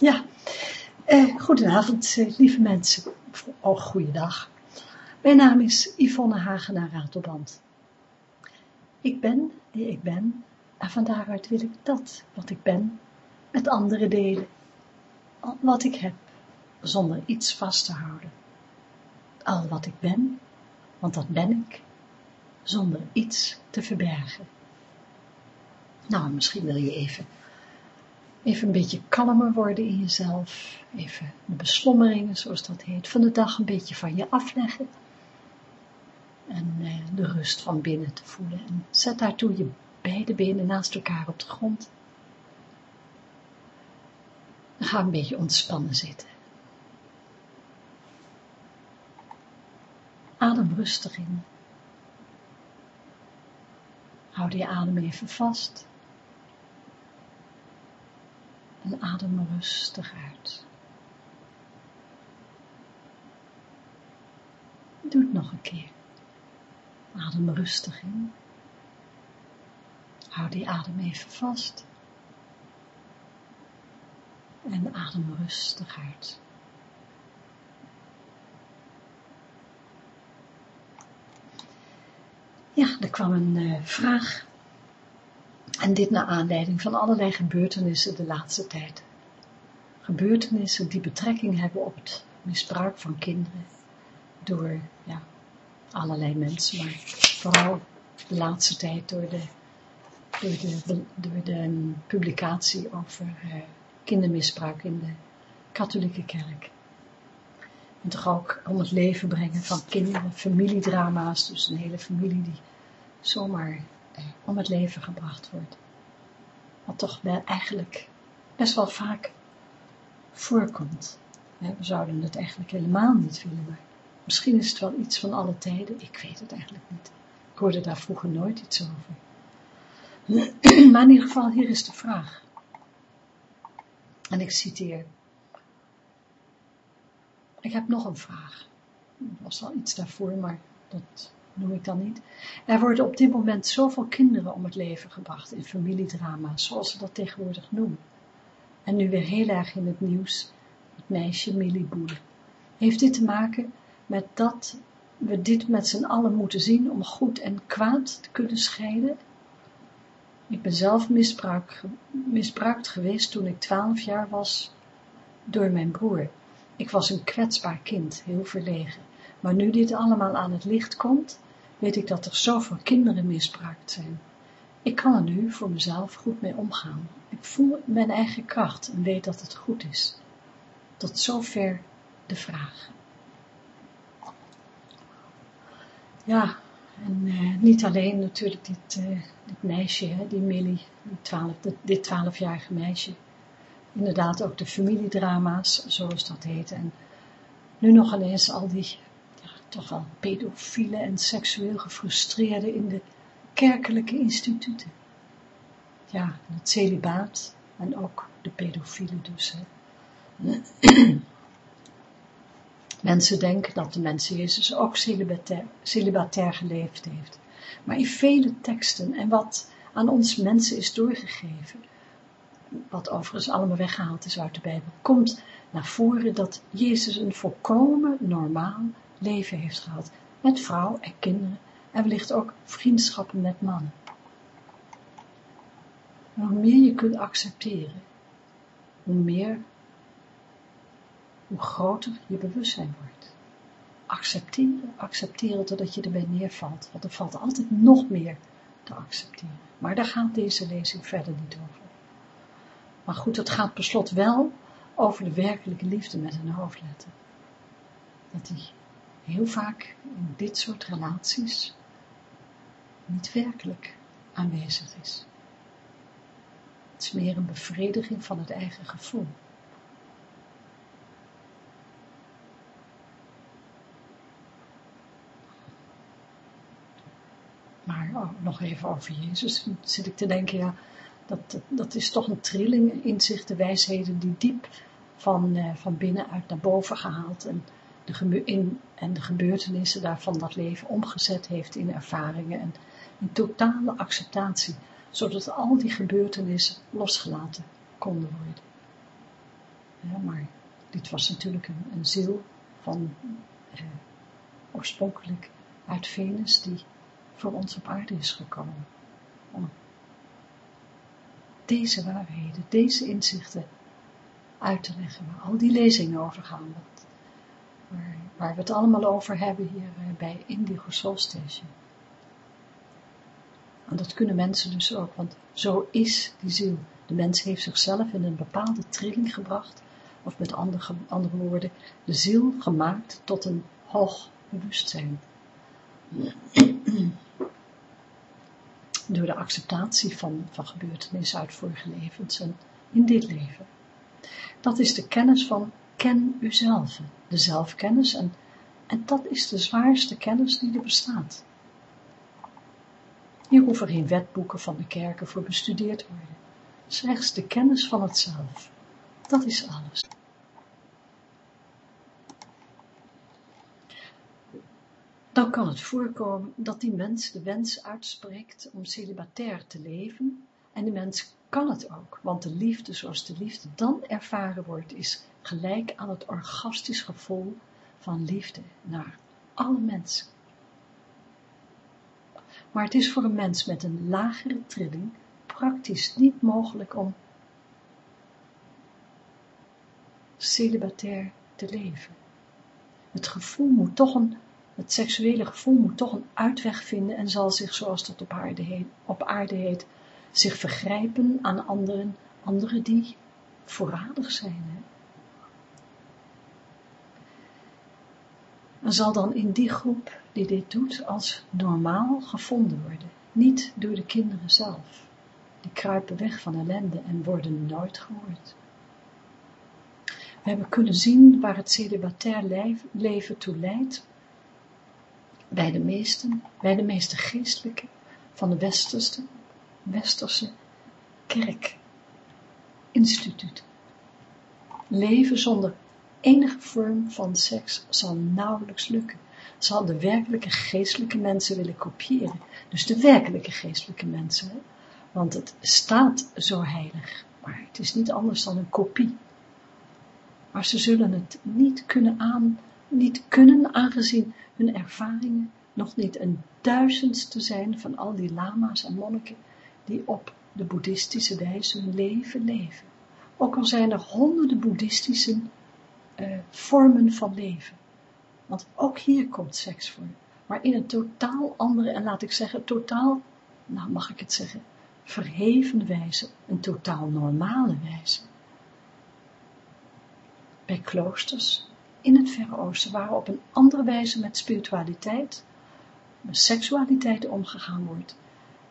Ja, eh, goedenavond eh, lieve mensen. Oh, goeiedag. Mijn naam is Yvonne Hagenaar Ratelband. Ik ben die ik ben en van daaruit wil ik dat wat ik ben met anderen delen. Wat ik heb, zonder iets vast te houden. Al wat ik ben, want dat ben ik, zonder iets te verbergen. Nou, misschien wil je even Even een beetje kalmer worden in jezelf. Even de beslommeringen, zoals dat heet, van de dag een beetje van je afleggen. En eh, de rust van binnen te voelen. En zet daartoe je beide benen naast elkaar op de grond. Dan ga een beetje ontspannen zitten. Adem rustig in. Houd je adem even vast en adem rustig uit. Doe het nog een keer. Adem rustig in. Hou die adem even vast. En adem rustig uit. Ja, er kwam een uh, vraag en dit naar aanleiding van allerlei gebeurtenissen de laatste tijd. Gebeurtenissen die betrekking hebben op het misbruik van kinderen door ja, allerlei mensen, maar vooral de laatste tijd door de, door de, door de publicatie over uh, kindermisbruik in de katholieke kerk. En toch ook om het leven brengen van kinderen, familiedrama's, dus een hele familie die zomaar om het leven gebracht wordt. Wat toch eigenlijk best wel vaak voorkomt. We zouden het eigenlijk helemaal niet willen, maar misschien is het wel iets van alle tijden. Ik weet het eigenlijk niet. Ik hoorde daar vroeger nooit iets over. Maar in ieder geval, hier is de vraag. En ik citeer. Ik heb nog een vraag. Er was al iets daarvoor, maar dat noem ik dan niet. Er worden op dit moment zoveel kinderen om het leven gebracht in familiedrama's, zoals ze dat tegenwoordig noemen. En nu weer heel erg in het nieuws, het meisje Millie Boele. Heeft dit te maken met dat we dit met z'n allen moeten zien om goed en kwaad te kunnen scheiden? Ik ben zelf misbruik, misbruikt geweest toen ik twaalf jaar was door mijn broer. Ik was een kwetsbaar kind, heel verlegen. Maar nu dit allemaal aan het licht komt, weet ik dat er zoveel kinderen misbruikt zijn. Ik kan er nu voor mezelf goed mee omgaan. Ik voel mijn eigen kracht en weet dat het goed is. Tot zover de vraag. Ja, en eh, niet alleen natuurlijk dit, uh, dit meisje, hè, die Millie, die 12, dit twaalfjarige meisje. Inderdaad ook de familiedrama's, zoals dat heet. En nu nog ineens al die toch wel pedofielen en seksueel gefrustreerden in de kerkelijke instituten. Ja, het celibaat en ook de pedofielen dus. Mensen denken dat de mens Jezus ook celibatair, celibatair geleefd heeft. Maar in vele teksten en wat aan ons mensen is doorgegeven, wat overigens allemaal weggehaald is uit de Bijbel, komt naar voren dat Jezus een volkomen normaal leven heeft gehad, met vrouw en kinderen en wellicht ook vriendschappen met mannen. hoe meer je kunt accepteren, hoe meer, hoe groter je bewustzijn wordt. Accepteren, accepteren totdat je erbij neervalt, want er valt altijd nog meer te accepteren. Maar daar gaat deze lezing verder niet over. Maar goed, het gaat per slot wel over de werkelijke liefde met een hoofdletter. Dat die heel vaak in dit soort relaties niet werkelijk aanwezig is. Het is meer een bevrediging van het eigen gevoel. Maar oh, nog even over Jezus, zit ik te denken, ja, dat, dat is toch een trilling, inzichten, wijsheden die diep van, uh, van binnenuit naar boven gehaald en in, en de gebeurtenissen daarvan dat leven omgezet heeft in ervaringen en in totale acceptatie, zodat al die gebeurtenissen losgelaten konden worden. maar dit was natuurlijk een, een ziel van eh, oorspronkelijk uit Venus die voor ons op aarde is gekomen. Om deze waarheden, deze inzichten uit te leggen, waar al die lezingen over gaan, waar, we het allemaal over hebben hier eh, bij Indigo Soul Station. En dat kunnen mensen dus ook, want zo is die ziel. De mens heeft zichzelf in een bepaalde trilling gebracht, of met andere, andere woorden, de ziel gemaakt tot een hoog bewustzijn. Door de acceptatie van, van gebeurtenissen uit vorige levens en in dit leven. Dat is de kennis van ken uzelf, de zelfkennis en, en dat is de zwaarste kennis die er bestaat. Hier hoeven geen wetboeken van de kerken voor bestudeerd worden. Slechts de kennis van het zelf. Dat is alles. Dan kan het voorkomen dat die mens de wens uitspreekt om celibatair te leven en die mens kan het ook, want de liefde zoals de liefde dan ervaren wordt is gelijk aan het orgastisch gevoel van liefde naar alle mensen. Maar het is voor een mens met een lagere trilling praktisch niet mogelijk om celibatair te leven. Het gevoel moet toch een, het seksuele gevoel moet toch een uitweg vinden en zal zich, zoals dat op aarde heet, op aarde heet zich vergrijpen aan anderen, anderen die voorradig zijn. Hè? En zal dan in die groep die dit doet als normaal gevonden worden, niet door de kinderen zelf. Die kruipen weg van ellende en worden nooit gehoord. We hebben kunnen zien waar het celibatair leven toe leidt, bij de meesten, bij de meeste geestelijke van de westerse, westerse kerkinstituut. Leven zonder enige vorm van seks zal nauwelijks lukken. Zal de werkelijke geestelijke mensen willen kopiëren. Dus de werkelijke geestelijke mensen. Want het staat zo heilig. Maar het is niet anders dan een kopie. Maar ze zullen het niet kunnen aan, niet kunnen aangezien hun ervaringen nog niet een duizendste zijn van al die lama's en monniken die op de boeddhistische wijze hun leven leven. Ook al zijn er honderden boeddhistische uh, vormen van leven. Want ook hier komt seks voor. Maar in een totaal andere, en laat ik zeggen, totaal, nou mag ik het zeggen, verheven wijze, een totaal normale wijze. Bij kloosters in het Verre Oosten waar op een andere wijze met spiritualiteit, met seksualiteit omgegaan wordt.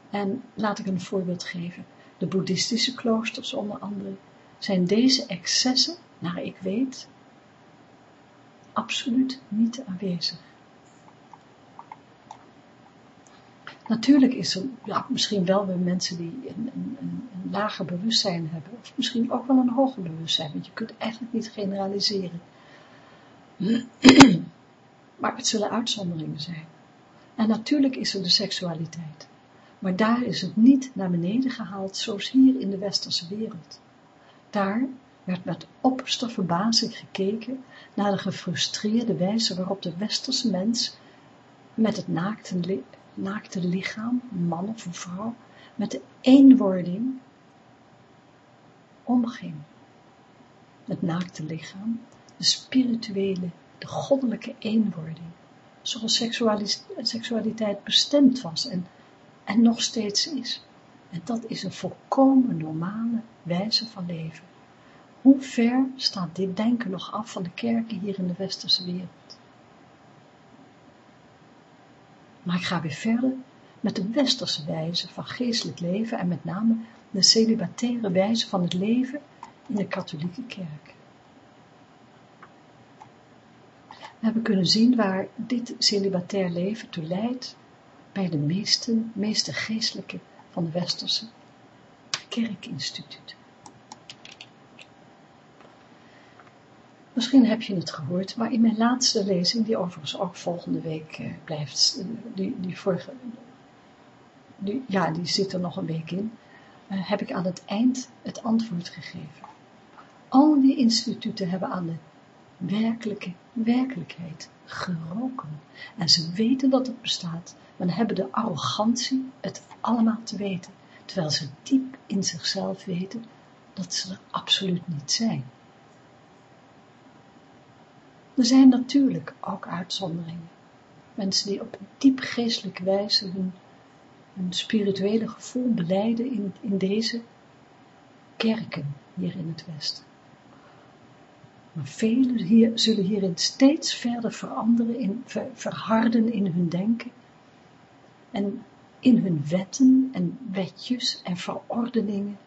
En laat ik een voorbeeld geven. De boeddhistische kloosters onder andere zijn deze excessen, naar ik weet, absoluut niet aanwezig. Natuurlijk is er ja, misschien wel weer mensen die een, een, een, lager bewustzijn hebben, of misschien ook wel een hoger bewustzijn, want je kunt eigenlijk niet generaliseren. Maar het zullen uitzonderingen zijn. En natuurlijk is er de seksualiteit, maar daar is het niet naar beneden gehaald zoals hier in de westerse wereld. Daar werd met opperste verbazing gekeken naar de gefrustreerde wijze waarop de westerse mens met het naakte, naakte lichaam, man of een vrouw, met de eenwording omging. Het naakte lichaam, de spirituele, de goddelijke eenwording, zoals seksualiteit bestemd was en, en nog steeds is. En dat is een volkomen normale wijze van leven. Hoe ver staat dit denken nog af van de kerken hier in de westerse wereld? Maar ik ga weer verder met de westerse wijze van geestelijk leven en met name de celibataire wijze van het leven in de katholieke kerk. We hebben kunnen zien waar dit celibatair leven toe leidt bij de meeste, meeste geestelijke van de westerse kerkinstituten. Misschien heb je het gehoord, maar in mijn laatste lezing, die overigens ook volgende week eh, blijft, eh, die, die vorige, die, ja, die zit er nog een week in, uh, heb ik aan het eind het antwoord gegeven. al die instituten hebben aan de werkelijke werkelijkheid geroken. En ze weten dat het bestaat, maar hebben de arrogantie het allemaal te weten, terwijl ze diep in zichzelf weten dat ze er absoluut niet zijn. Er zijn natuurlijk ook uitzonderingen. Mensen die op diep geestelijke wijze hun, hun spirituele gevoel beleiden in, in deze kerken hier in het Westen. Maar velen hier, zullen hierin steeds verder veranderen, in, verharden in hun denken en in hun wetten en wetjes en verordeningen.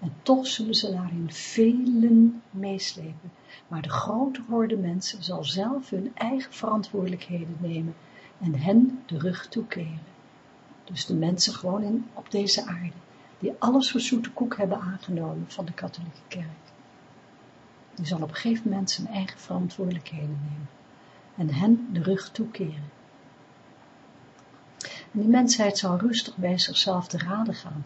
En toch zullen ze daarin velen meeslepen. Maar de grote horde mensen zal zelf hun eigen verantwoordelijkheden nemen en hen de rug toekeren. Dus de mensen gewoon in, op deze aarde, die alles voor zoete koek hebben aangenomen van de katholieke kerk. Die zal op een gegeven moment zijn eigen verantwoordelijkheden nemen en hen de rug toekeren. En die mensheid zal rustig bij zichzelf te raden gaan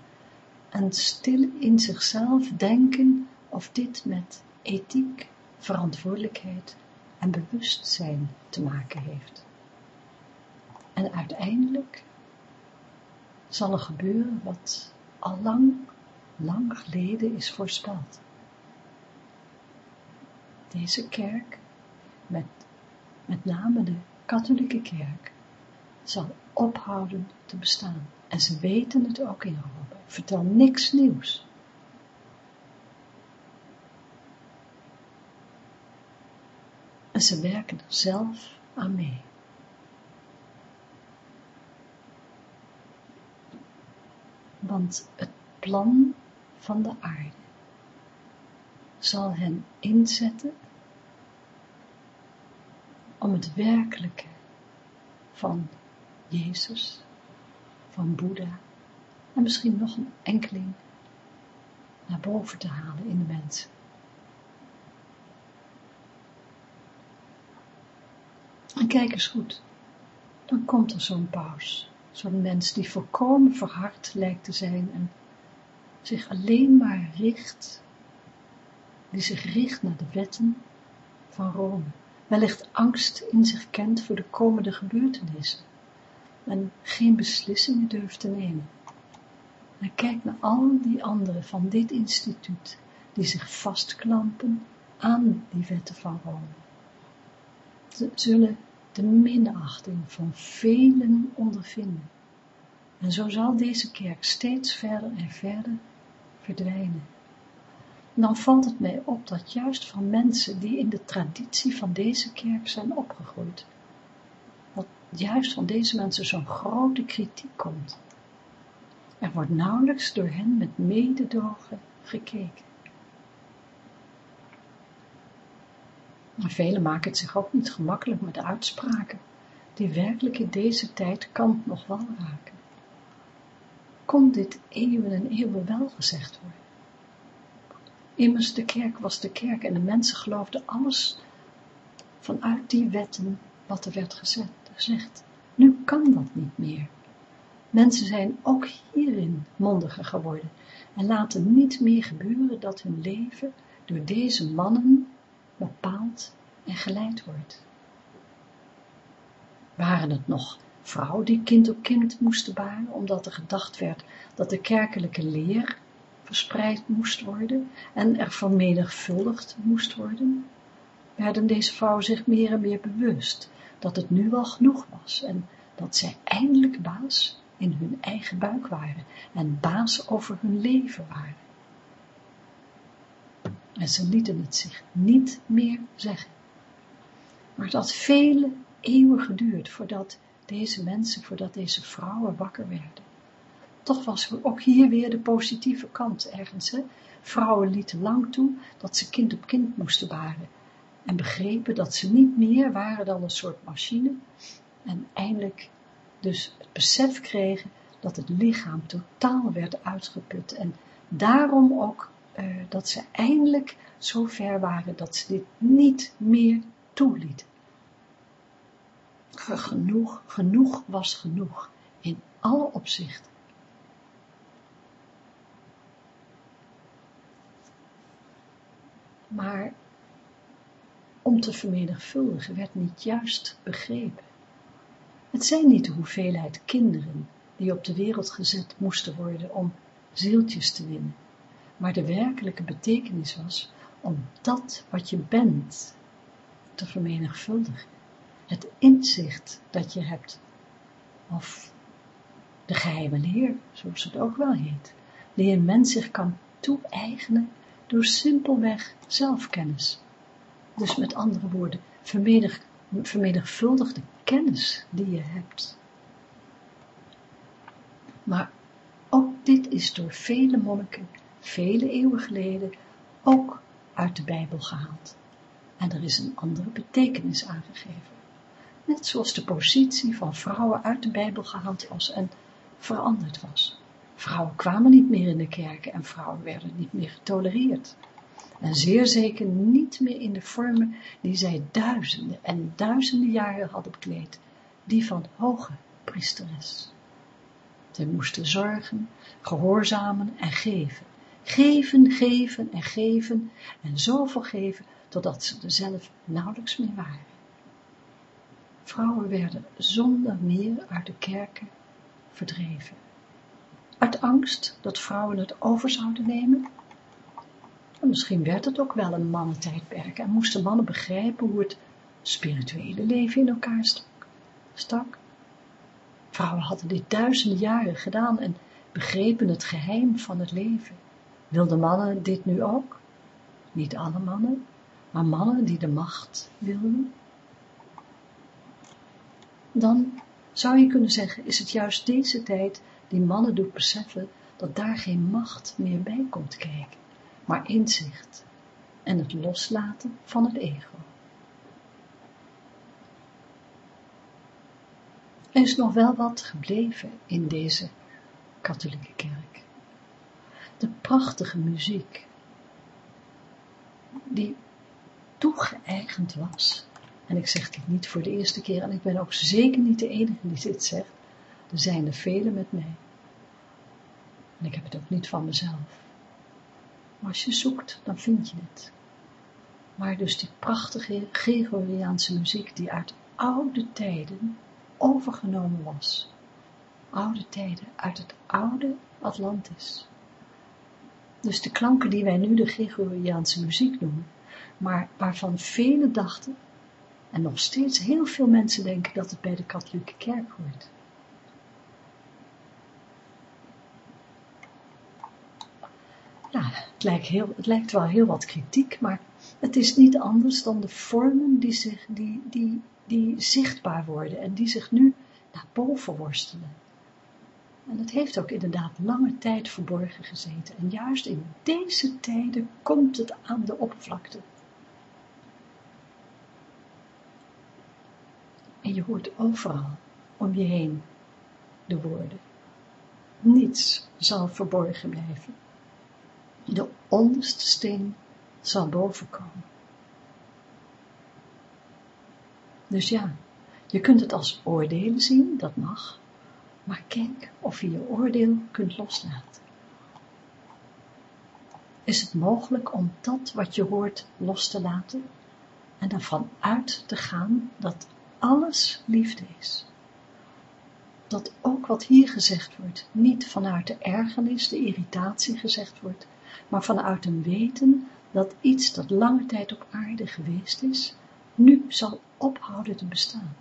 en stil in zichzelf denken of dit met ethiek, verantwoordelijkheid en bewustzijn te maken heeft. En uiteindelijk zal er gebeuren wat al lang, lang geleden is voorspeld. Deze kerk, met, met name de katholieke kerk, zal ophouden te bestaan. En ze weten het ook in Rome. vertel niks nieuws. En ze werken er zelf aan mee. Want het plan van de aarde zal hen inzetten om het werkelijke van Jezus, van Boeddha en misschien nog een enkeling naar boven te halen in de mens. En kijk eens goed, dan komt er zo'n paus, zo'n mens die volkomen verhard lijkt te zijn en zich alleen maar richt, die zich richt naar de wetten van Rome, wellicht angst in zich kent voor de komende gebeurtenissen en geen beslissingen durft te nemen. En kijk naar al die anderen van dit instituut, die zich vastklampen aan die wetten van Rome. Ze zullen de minachting van velen ondervinden. En zo zal deze kerk steeds verder en verder verdwijnen. Dan valt het mij op dat juist van mensen die in de traditie van deze kerk zijn opgegroeid, dat juist van deze mensen zo'n grote kritiek komt. Er wordt nauwelijks door hen met mededogen gekeken. Maar velen maken het zich ook niet gemakkelijk met uitspraken, die werkelijk in deze tijd kant nog wel raken. Kon dit eeuwen en eeuwen wel gezegd worden? Immers, de kerk was de kerk en de mensen geloofden alles vanuit die wetten wat er werd gezegd. Nu kan dat niet meer. Mensen zijn ook hierin mondiger geworden en laten niet meer gebeuren dat hun leven door deze mannen bepaald en geleid wordt. Waren het nog vrouwen die kind op kind moesten baren, omdat er gedacht werd dat de kerkelijke leer verspreid moest worden en er vermenigvuldigd moest worden, werden deze vrouwen zich meer en meer bewust dat het nu wel genoeg was en dat zij eindelijk baas in hun eigen buik waren en baas over hun leven waren. En ze lieten het zich niet meer zeggen. Maar het had vele eeuwen geduurd voordat deze mensen, voordat deze vrouwen wakker werden. Toch was ook hier weer de positieve kant ergens. Vrouwen lieten lang toe dat ze kind op kind moesten baren en begrepen dat ze niet meer waren dan een soort machine en eindelijk dus het besef kregen dat het lichaam totaal werd uitgeput en daarom ook uh, dat ze eindelijk zo ver waren dat ze dit niet meer toelieten. Genoeg, genoeg was genoeg, in alle opzichten. Maar om te vermenigvuldigen werd niet juist begrepen. Het zijn niet de hoeveelheid kinderen die op de wereld gezet moesten worden om zieltjes te winnen, maar de werkelijke betekenis was om dat wat je bent te vermenigvuldigen. Het inzicht dat je hebt, of de geheime leer, zoals het ook wel heet, die een mens zich kan toe-eigenen door simpelweg zelfkennis. Dus met andere woorden, vermenig, vermenigvuldig de kennis die je hebt. Maar ook dit is door vele monniken, vele eeuwen geleden, ook uit de Bijbel gehaald. En er is een andere betekenis aangegeven. Net zoals de positie van vrouwen uit de Bijbel gehaald was en veranderd was. Vrouwen kwamen niet meer in de kerken en vrouwen werden niet meer getolereerd. En zeer zeker niet meer in de vormen die zij duizenden en duizenden jaren hadden bekleed, die van hoge priesteres. Zij moesten zorgen, gehoorzamen en geven. Geven, geven en geven en zoveel geven, totdat ze er zelf nauwelijks meer waren. Vrouwen werden zonder meer uit de kerken verdreven. Uit angst dat vrouwen het over zouden nemen. En misschien werd het ook wel een mannentijdperk en moesten mannen begrijpen hoe het spirituele leven in elkaar stak. Vrouwen hadden dit duizenden jaren gedaan en begrepen het geheim van het leven. Wilden mannen dit nu ook? Niet alle mannen, maar mannen die de macht wilden. Dan zou je kunnen zeggen, is het juist deze tijd die mannen doet beseffen dat daar geen macht meer bij komt kijken, maar inzicht en het loslaten van het ego. Er is nog wel wat gebleven in deze katholieke kerk. De prachtige muziek, die toegeëigend was. En ik zeg dit niet voor de eerste keer, en ik ben ook zeker niet de enige die dit zegt. Zijn er velen met mij. En ik heb het ook niet van mezelf. Maar als je zoekt, dan vind je het. Maar dus die prachtige Gregoriaanse muziek die uit oude tijden overgenomen was. Oude tijden, uit het oude Atlantis. Dus de klanken die wij nu de Gregoriaanse muziek noemen, maar waarvan velen dachten, en nog steeds heel veel mensen denken dat het bij de katholieke kerk hoort. Ja, het lijkt, heel, het lijkt wel heel wat kritiek, maar het is niet anders dan de vormen die, zich, die, die, die zichtbaar worden en die zich nu naar boven worstelen. En het heeft ook inderdaad lange tijd verborgen gezeten. En juist in deze tijden komt het aan de oppervlakte. En je hoort overal om je heen de woorden. Niets zal verborgen blijven. De onderste steen zal bovenkomen. Dus ja, je kunt het als oordelen zien, dat mag, maar kijk of je je oordeel kunt loslaten. Is het mogelijk om dat wat je hoort los te laten en ervan uit te gaan dat alles liefde is? Dat ook wat hier gezegd wordt, niet vanuit de ergernis, de irritatie gezegd wordt, maar vanuit een weten dat iets dat lange tijd op aarde geweest is, nu zal ophouden te bestaan.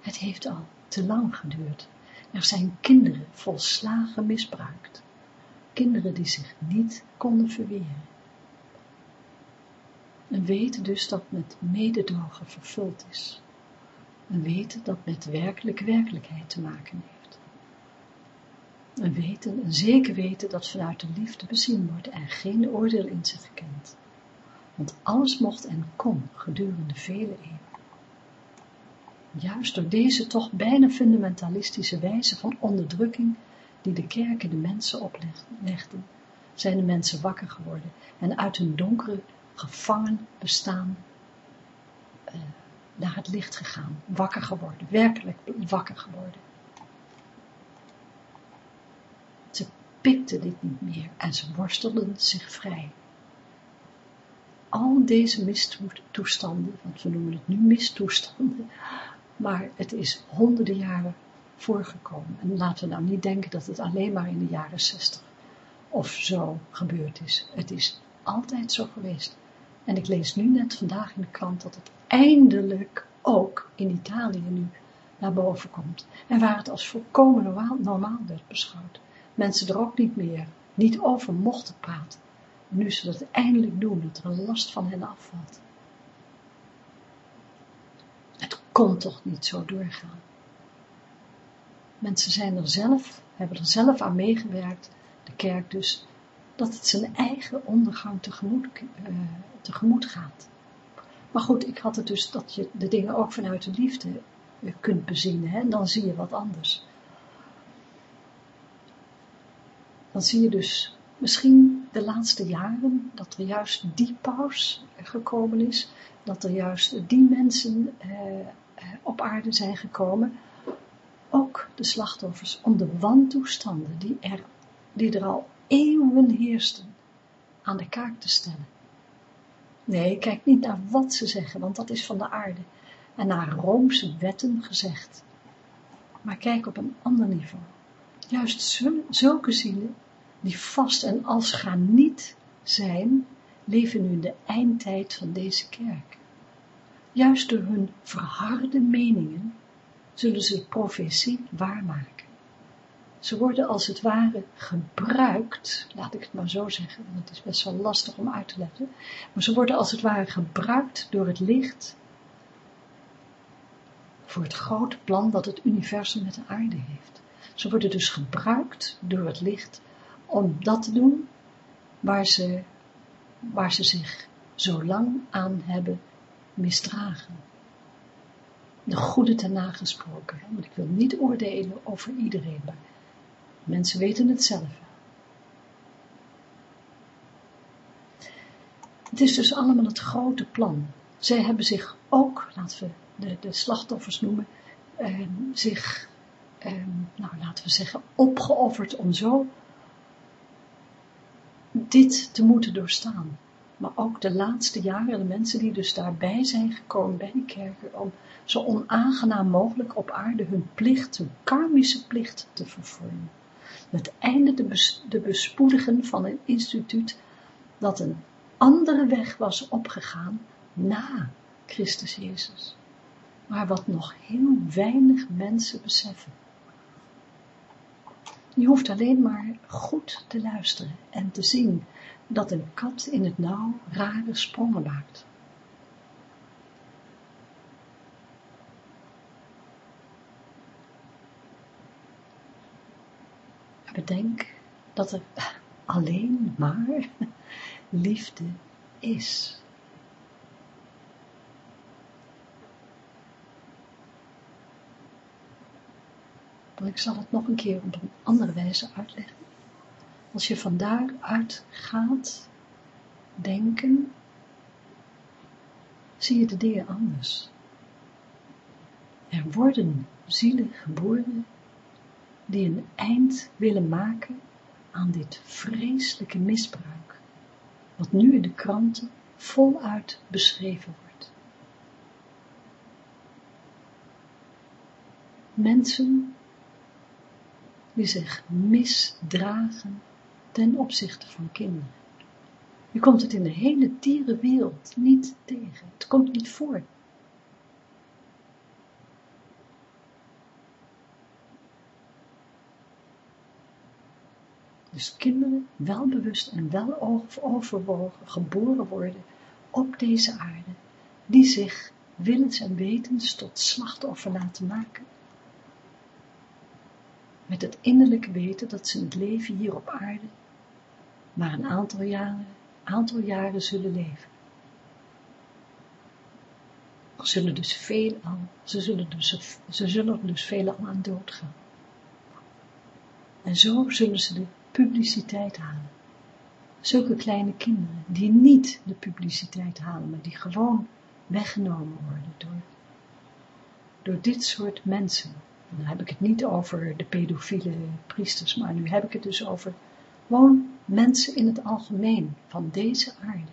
Het heeft al te lang geduurd. Er zijn kinderen volslagen misbruikt. Kinderen die zich niet konden verweren. En weten dus dat met mededogen vervuld is. En weten dat met werkelijke werkelijkheid te maken heeft. Een weten, een zeker weten dat vanuit de liefde bezien wordt en geen oordeel in zich kent. Want alles mocht en kon gedurende vele eeuwen. Juist door deze toch bijna fundamentalistische wijze van onderdrukking die de kerken de mensen oplegden, zijn de mensen wakker geworden en uit hun donkere, gevangen bestaan uh, naar het licht gegaan, wakker geworden, werkelijk wakker geworden. Ze pikten dit niet meer en ze worstelden zich vrij. al deze mistoestanden, want we noemen het nu mistoestanden, maar het is honderden jaren voorgekomen. En laten we nou niet denken dat het alleen maar in de jaren zestig of zo gebeurd is. Het is altijd zo geweest. En ik lees nu net vandaag in de krant dat het eindelijk ook in Italië nu naar boven komt. En waar het als volkomen normaal, normaal werd beschouwd. Mensen er ook niet meer, niet over mochten praten. nu ze dat eindelijk doen, dat er een last van hen afvalt. Het kon toch niet zo doorgaan. Mensen zijn er zelf, hebben er zelf aan meegewerkt, de kerk dus, dat het zijn eigen ondergang tegemoet, tegemoet gaat. Maar goed, ik had het dus dat je de dingen ook vanuit de liefde eh, kunt bezien, hè, dan zie je wat anders. Dan zie je dus misschien de laatste jaren dat er juist die paus gekomen is, dat er juist die mensen eh, eh op aarde zijn gekomen, ook de slachtoffers, om de wantoestanden die er, die er al eeuwen heersten, aan de kaak te stellen. Nee, kijk niet naar wat ze zeggen, want dat is van de aarde, en naar Roomse wetten gezegd. Maar kijk op een ander niveau. Juist zulke zielen, die vast en als gaan niet zijn, leven nu de eindtijd van deze kerk. Juist door hun verharde meningen zullen ze profetie waarmaken. Ze worden als het ware gebruikt, laat ik het maar zo zeggen, want het is best wel lastig om uit te leggen, maar ze worden als het ware gebruikt door het licht voor het grote plan dat het universum met de aarde heeft. Ze worden dus gebruikt door het licht om dat te doen waar ze, waar ze zich zo lang aan hebben misdragen de goede ten nagesproken. Want ik wil niet oordelen over iedereen, maar mensen weten het zelf Het is dus allemaal het grote plan. Zij hebben zich ook, laten we de, de slachtoffers noemen, ehm, zich, ehm, nou laten we zeggen, opgeofferd om zo dit te moeten doorstaan maar ook de laatste jaren, de mensen die dus daarbij zijn gekomen bij die kerken, om zo onaangenaam mogelijk op aarde hun plicht, hun karmische plicht te vervullen. Met einde de, de bespoedigen van een instituut dat een andere weg was opgegaan na Christus Jezus. Maar wat nog heel weinig mensen beseffen. Je hoeft alleen maar goed te luisteren en te zien dat een kat in het nauw rare sprongen maakt. Bedenk dat er alleen maar liefde is. Ik zal het nog een keer op een andere wijze uitleggen. Als je van daaruit gaat denken, zie je de dingen anders. Er worden zielen geboren die een eind willen maken aan dit vreselijke misbruik, wat nu in de kranten voluit beschreven wordt. Mensen die zich misdragen ten opzichte van kinderen. Je komt het in de hele dierenwereld niet tegen. Het komt niet voor. Dus kinderen welbewust en wel overwogen geboren worden op deze aarde, die zich willens en wetens tot slachtoffer laten maken. Met het innerlijke weten dat ze het leven hier op aarde maar een aantal jaren, aantal jaren zullen leven. Zullen dus veel aan, ze zullen dus, ze zullen dus veel aan doodgaan. En zo zullen ze de publiciteit halen. Zulke kleine kinderen, die niet de publiciteit halen, maar die gewoon weggenomen worden door, door dit soort mensen. Dan heb ik het niet over de pedofiele priesters, maar nu heb ik het dus over gewoon mensen in het algemeen van deze aarde,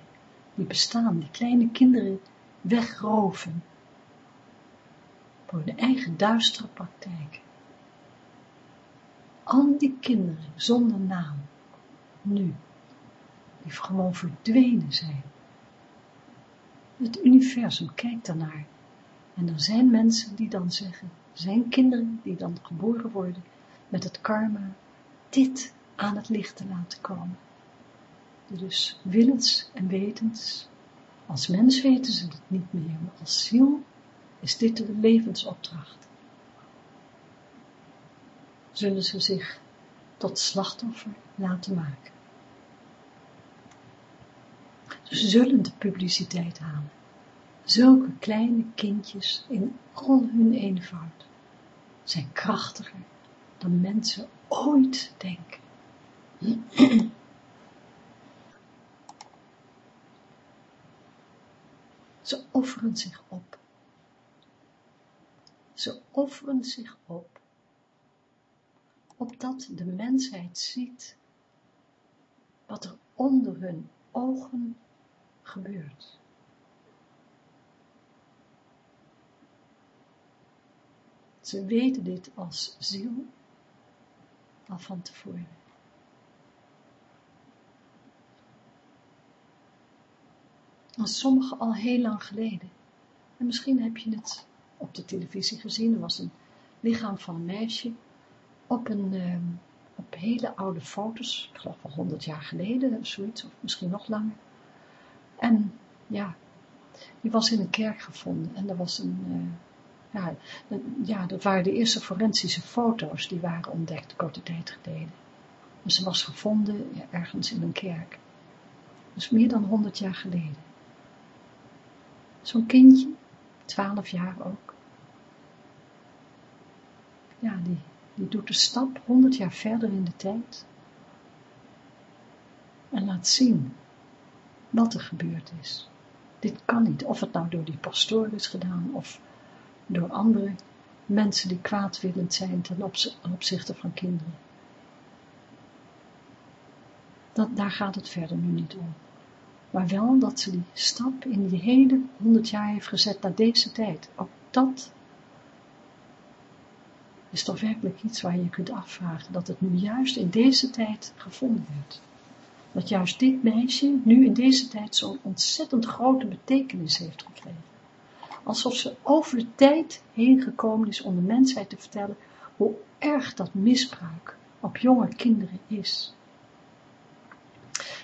die bestaan, die kleine kinderen wegroven. Voor hun eigen duistere praktijk. Al die kinderen zonder naam, nu, die gewoon verdwenen zijn. Het universum kijkt daarnaar. En er zijn mensen die dan zeggen, zijn kinderen die dan geboren worden met het karma, dit aan het licht te laten komen. Dus willens en wetens, als mens weten ze het niet meer, maar als ziel is dit de levensopdracht. Zullen ze zich tot slachtoffer laten maken. Ze zullen de publiciteit halen. Zulke kleine kindjes in al hun eenvoud zijn krachtiger dan mensen ooit denken. Ze offeren zich op. Ze offeren zich op, opdat de mensheid ziet wat er onder hun ogen gebeurt. Ze weten dit als ziel al van tevoren. En sommigen al heel lang geleden. En misschien heb je het op de televisie gezien. Er was een lichaam van een meisje op, een, uh, op hele oude foto's. Ik geloof wel honderd jaar geleden of zoiets. Of misschien nog langer. En ja, die was in een kerk gevonden. En er was een... Uh, ja, ja, dat waren de eerste forensische foto's die waren ontdekt korte tijd geleden. En ze was gevonden ja, ergens in een kerk. Dus meer dan honderd jaar geleden. Zo'n kindje, twaalf jaar ook. Ja, die, die doet de stap honderd jaar verder in de tijd. En laat zien wat er gebeurd is. Dit kan niet, of het nou door die pastoor is gedaan, of door andere mensen die kwaadwillend zijn ten opzichte van kinderen. Dat, daar gaat het verder nu niet om maar wel dat ze die stap in die hele honderd jaar heeft gezet naar deze tijd. Ook dat is toch werkelijk iets waar je kunt afvragen, dat het nu juist in deze tijd gevonden werd. Dat juist dit meisje nu in deze tijd zo'n ontzettend grote betekenis heeft gekregen. Alsof ze over de tijd heen gekomen is om de mensheid te vertellen hoe erg dat misbruik op jonge kinderen is.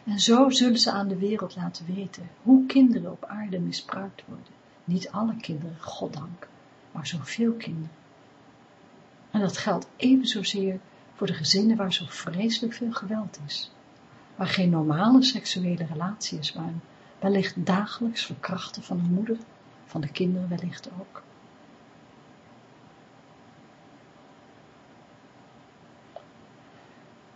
En zo zullen ze aan de wereld laten weten hoe kinderen op aarde misbruikt worden. Niet alle kinderen, goddank, maar zoveel kinderen. En dat geldt even zozeer voor de gezinnen waar zo vreselijk veel geweld is. Waar geen normale seksuele relatie is, maar wellicht dagelijks verkrachten van de moeder, van de kinderen wellicht ook.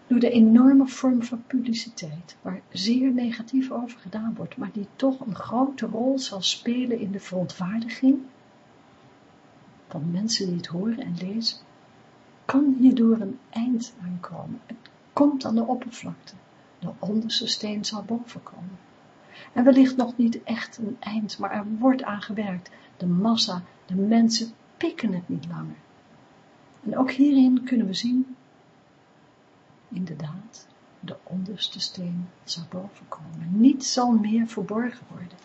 door de enorme vorm van publiciteit, waar zeer negatief over gedaan wordt, maar die toch een grote rol zal spelen in de verontwaardiging van mensen die het horen en lezen, kan hierdoor een eind aankomen. Het komt aan de oppervlakte. De onderste steen zal bovenkomen. En wellicht nog niet echt een eind, maar er wordt aan gewerkt. De massa, de mensen pikken het niet langer. En ook hierin kunnen we zien inderdaad, de onderste steen zal bovenkomen. Niets zal meer verborgen worden.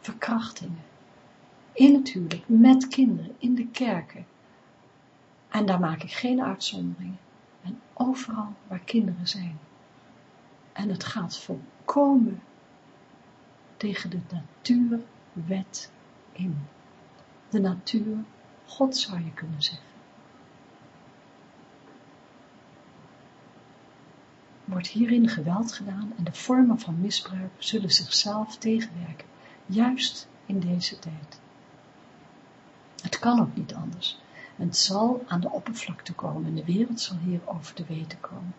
Verkrachtingen. In het huwelijk, met kinderen, in de kerken. En daar maak ik geen uitzonderingen. En overal waar kinderen zijn. En het gaat volkomen tegen de natuurwet in. De natuur, God zou je kunnen zeggen. wordt hierin geweld gedaan en de vormen van misbruik zullen zichzelf tegenwerken, juist in deze tijd. Het kan ook niet anders. Het zal aan de oppervlakte komen en de wereld zal hierover te weten komen.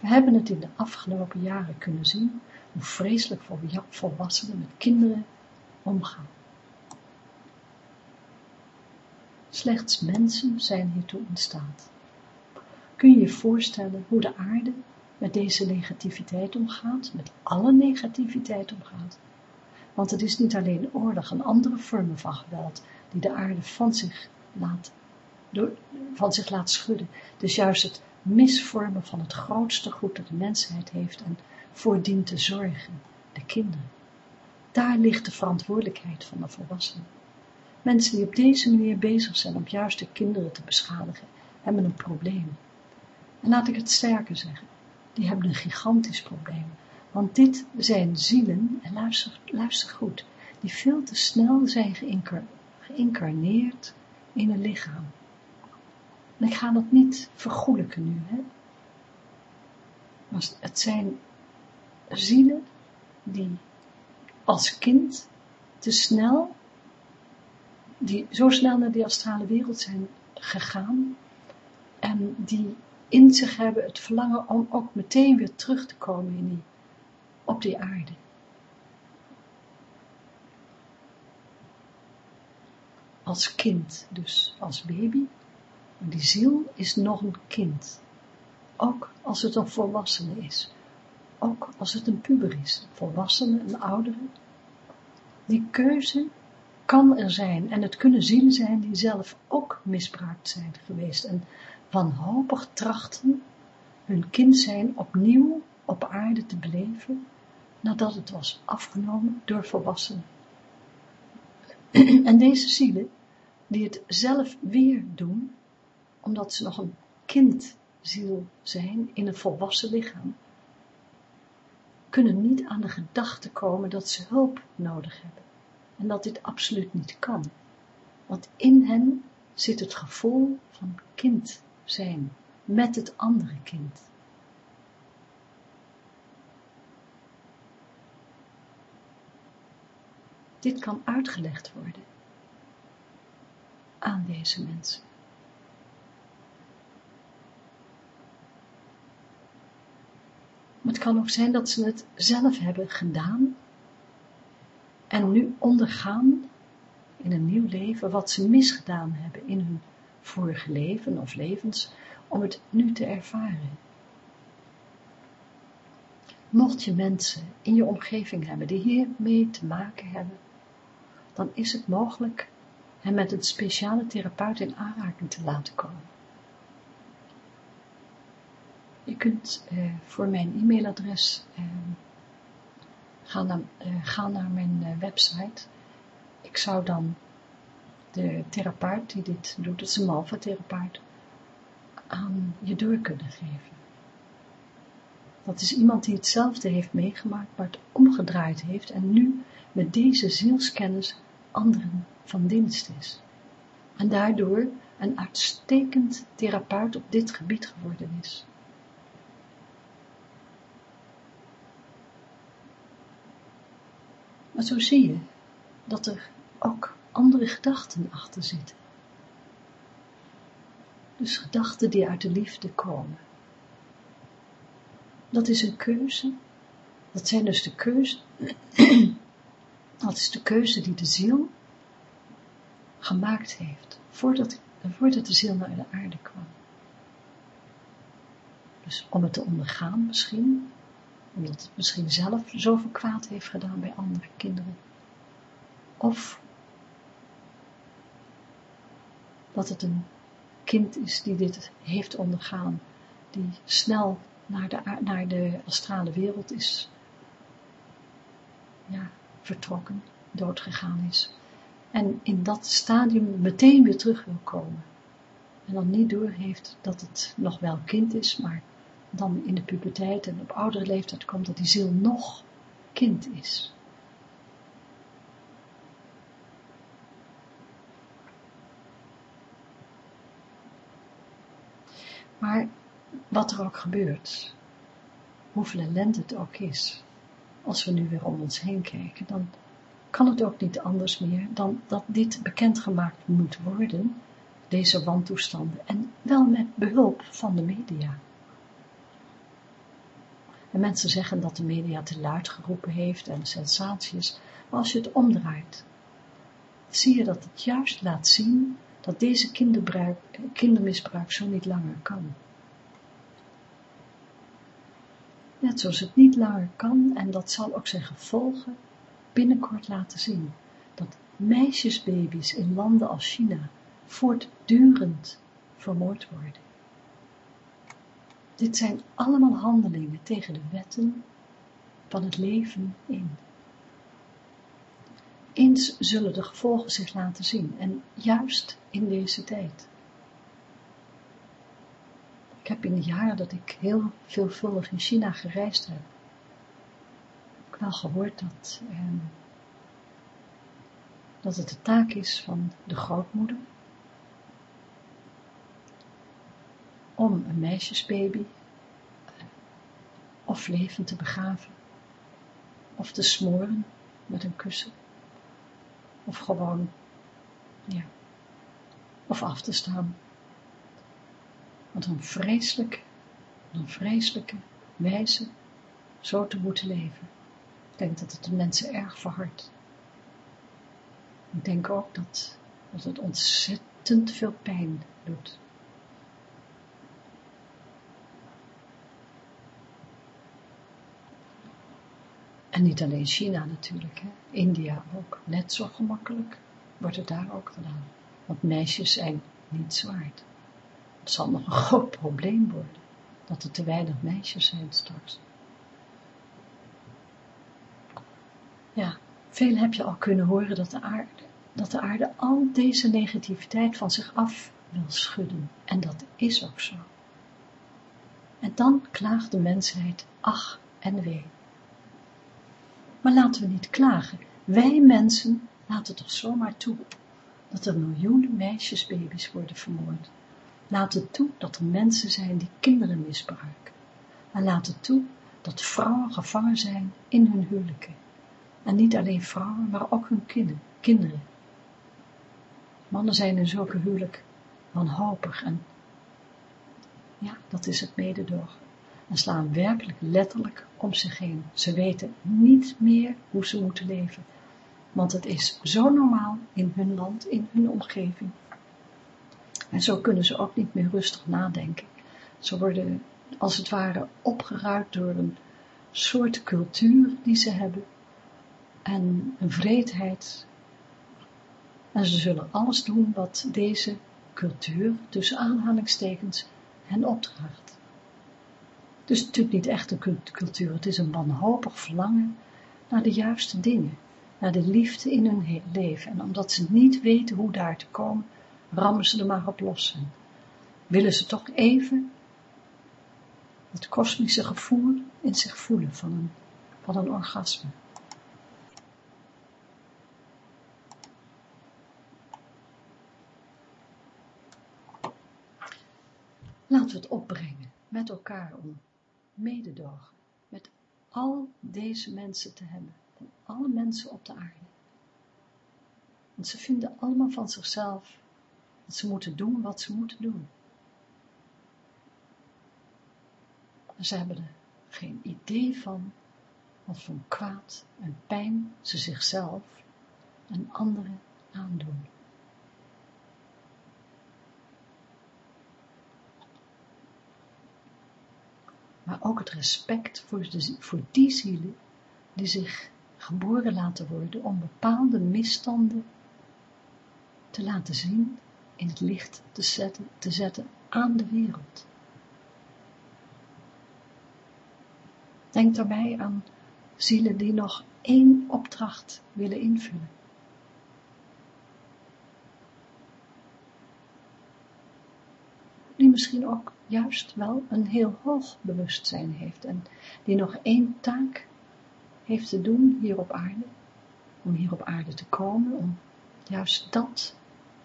We hebben het in de afgelopen jaren kunnen zien, hoe vreselijk volwassenen met kinderen omgaan. Slechts mensen zijn hiertoe in. Kun je je voorstellen hoe de aarde met deze negativiteit omgaat, met alle negativiteit omgaat. Want het is niet alleen oorlog en andere vormen van geweld die de aarde van zich laat, door, van zich laat schudden. Dus juist het misvormen van het grootste goed dat de mensheid heeft en voor dient te zorgen, de kinderen. Daar ligt de verantwoordelijkheid van de volwassenen. Mensen die op deze manier bezig zijn om juist de kinderen te beschadigen, hebben een probleem. En laat ik het sterker zeggen, die hebben een gigantisch probleem. Want dit zijn zielen, en luister, luister goed, die veel te snel zijn geïncarneerd in een lichaam. En ik ga dat niet vergoelijken nu, hè. Maar het zijn zielen die als kind te snel, die zo snel naar die astrale wereld zijn gegaan en die in zich hebben het verlangen om ook meteen weer terug te komen in die, op die aarde. Als kind, dus als baby, die ziel is nog een kind. Ook als het een volwassene is. Ook als het een puber is, een volwassene, een oudere. Die keuze kan er zijn. En het kunnen zielen zijn die zelf ook misbruikt zijn geweest. En wanhopig trachten hun kind zijn opnieuw op aarde te beleven, nadat het was afgenomen door volwassenen. En deze zielen, die het zelf weer doen, omdat ze nog een kindziel zijn in een volwassen lichaam, kunnen niet aan de gedachte komen dat ze hulp nodig hebben. En dat dit absoluut niet kan. Want in hen zit het gevoel van kind zijn met het andere kind. Dit kan uitgelegd worden aan deze mensen. Maar het kan ook zijn dat ze het zelf hebben gedaan en nu ondergaan in een nieuw leven wat ze misgedaan hebben in hun vorige leven of levens, om het nu te ervaren. Mocht je mensen in je omgeving hebben die hiermee te maken hebben, dan is het mogelijk hen met een speciale therapeut in aanraking te laten komen. Je kunt eh, voor mijn e-mailadres eh, gaan, naar, eh, gaan naar mijn eh, website. Ik zou dan de therapeut die dit doet, het is een malva-therapeut, aan je door kunnen geven. Dat is iemand die hetzelfde heeft meegemaakt, maar het omgedraaid heeft en nu met deze zielskennis anderen van dienst is. En daardoor een uitstekend therapeut op dit gebied geworden is. Maar zo zie je dat er ook andere gedachten achter zitten. Dus gedachten die uit de liefde komen. Dat is een keuze. Dat zijn dus de keuze. dat is de keuze die de ziel gemaakt heeft. Voordat, voordat de ziel naar de aarde kwam. Dus om het te ondergaan misschien. Omdat het misschien zelf zoveel kwaad heeft gedaan bij andere kinderen. Of dat het een kind is die dit heeft ondergaan, die snel naar de, naar de astrale wereld is ja, vertrokken, doodgegaan is. En in dat stadium meteen weer terug wil komen. En dan niet doorheeft dat het nog wel kind is, maar dan in de puberteit en op oudere leeftijd komt dat die ziel nog kind is. Maar wat er ook gebeurt, hoeveel ellende het ook is, als we nu weer om ons heen kijken, dan kan het ook niet anders meer dan dat dit bekendgemaakt moet worden, deze wantoestanden, en wel met behulp van de media. En mensen zeggen dat de media te luid geroepen heeft en sensaties, maar als je het omdraait, zie je dat het juist laat zien dat deze kindermisbruik zo niet langer kan. Net zoals het niet langer kan en dat zal ook zijn gevolgen binnenkort laten zien. Dat meisjesbaby's in landen als China voortdurend vermoord worden. Dit zijn allemaal handelingen tegen de wetten van het leven in. Eens zullen de gevolgen zich laten zien en juist in deze tijd. Ik heb in de jaren dat ik heel veelvuldig in China gereisd heb, ook wel gehoord dat, eh, dat het de taak is van de grootmoeder om een meisjesbaby eh, of levend te begraven of te smoren met een kussen of gewoon ja of af te staan. Want een vreselijk een vreselijke wijze zo te moeten leven ik denk dat het de mensen erg verhardt. Ik denk ook dat, dat het ontzettend veel pijn doet En niet alleen China natuurlijk, hè. India ook, net zo gemakkelijk wordt het daar ook gedaan. Want meisjes zijn niet zwaard. Het zal nog een groot probleem worden, dat er te weinig meisjes zijn straks. Ja, veel heb je al kunnen horen dat de aarde, dat de aarde al deze negativiteit van zich af wil schudden. En dat is ook zo. En dan klaagt de mensheid ach en wee. Maar laten we niet klagen. Wij mensen laten toch zomaar toe dat er miljoenen meisjesbaby's worden vermoord. Laten toe dat er mensen zijn die kinderen misbruiken. En laten toe dat vrouwen gevangen zijn in hun huwelijken. En niet alleen vrouwen, maar ook hun kinderen. Mannen zijn in zulke huwelijk wanhopig en ja, dat is het mededogen en slaan werkelijk letterlijk om zich heen. Ze weten niet meer hoe ze moeten leven, want het is zo normaal in hun land, in hun omgeving. En zo kunnen ze ook niet meer rustig nadenken. Ze worden als het ware opgeruid door een soort cultuur die ze hebben en een vreedheid. En ze zullen alles doen wat deze cultuur, tussen aanhalingstekens, hen opdraagt. Het is natuurlijk niet echt een cultuur, het is een wanhopig verlangen naar de juiste dingen, naar de liefde in hun leven. En omdat ze niet weten hoe daar te komen, rammen ze er maar op los. En willen ze toch even het kosmische gevoel in zich voelen van een, van een orgasme. Laten we het opbrengen met elkaar om mededogen met al deze mensen te hebben, van alle mensen op de aarde. Want ze vinden allemaal van zichzelf dat ze moeten doen wat ze moeten doen. En ze hebben er geen idee van wat voor kwaad en pijn ze zichzelf en anderen aandoen. Maar ook het respect voor, de, voor die zielen die zich geboren laten worden om bepaalde misstanden te laten zien, in het licht te zetten, te zetten aan de wereld. Denk daarbij aan zielen die nog één opdracht willen invullen. Die misschien ook juist wel een heel hoog bewustzijn heeft en die nog één taak heeft te doen hier op aarde, om hier op aarde te komen, om juist dat